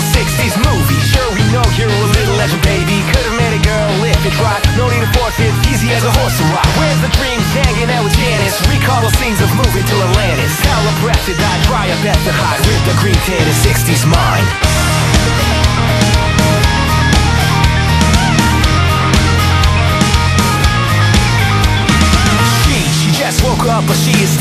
old 60s movie Sure we know you're a little legend baby. Could've made a girl if you tried. No need to force it, easy as a horse to ride. Where's the dreams hanging out with Janice? Recall the scenes of moving to Atlantis. Now I I try your best to hide With the green tint and 60s mind.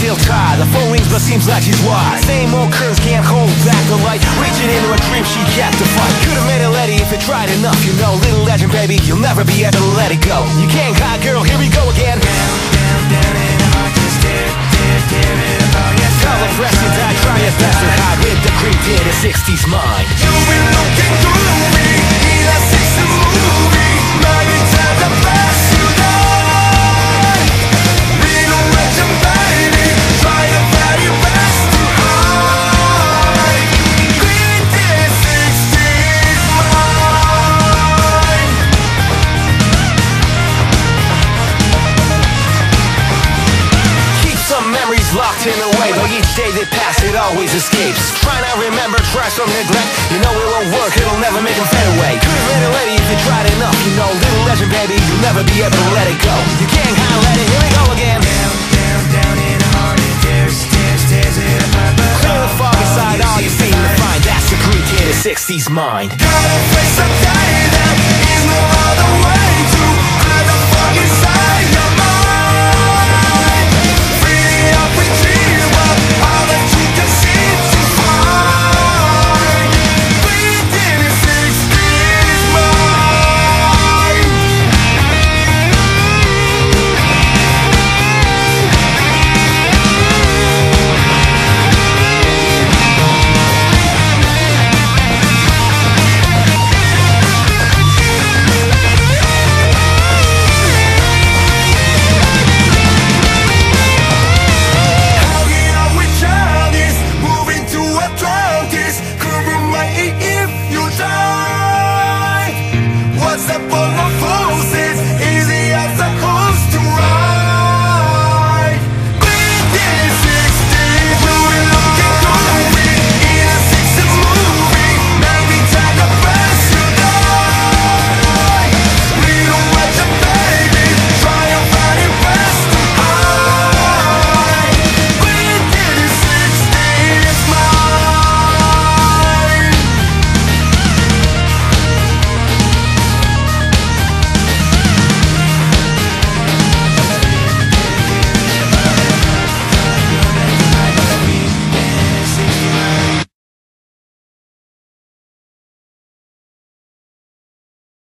Still tired. The phone rings, but seems like she's wide. Same old curves can't hold back the light. Reaching into a dream, she kept to fight. Could've made it Letty if it tried enough. You know, little legend, baby, you'll never be able to let it go. You can't hide, girl. Here we go again. Down, down, down and hard to stare, stare, stare it about your Tell the press you die, try your best to hide with the creep in the 60s mind. You've been looking through locked in a way But each day that pass, it always escapes. Try to remember trash from neglect You know it won't work, it'll never make them fade away. Could've made a lady if you tried enough. You know, little legend, baby, you'll never be able to let it go. You can't hide, let it, here we go again. Down, down, down in a heart, it tears, tears, tears it apart Clear the fog inside, all you seem to find That's the Greek kid, 60s mind. Gotta face the day, there is no other way